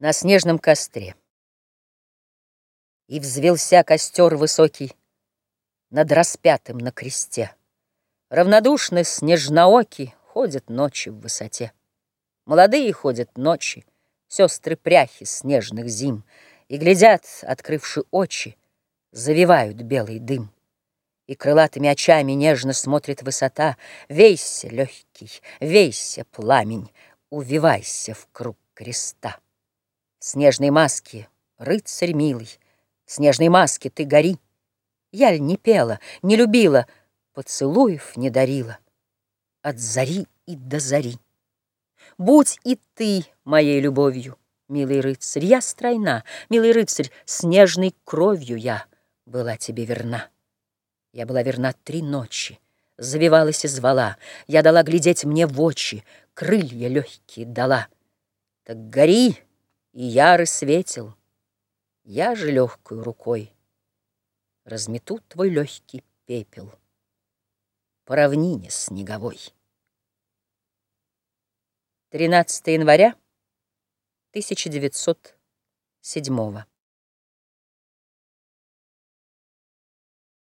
на снежном костре. И взвелся костер высокий над распятым на кресте. Равнодушны снежнооки ходят ночи в высоте. Молодые ходят ночи, сестры пряхи снежных зим, И глядят, открывши очи, завивают белый дым. И крылатыми очами нежно смотрит высота. Вейся, легкий, вейся, пламень, увивайся в круг креста. В снежной маске, рыцарь милый, В снежной маске ты гори. Я ль не пела, не любила, Поцелуев не дарила. От зари и до зари. Будь и ты моей любовью, Милый рыцарь, я стройна, Милый рыцарь, снежной кровью я Была тебе верна. Я была верна три ночи, Завивалась и звала, Я дала глядеть мне в очи, Крылья легкие дала. Так гори, и яры светил. Я же легкой рукой Размету твой легкий пепел По равнине снеговой. 13 января 1907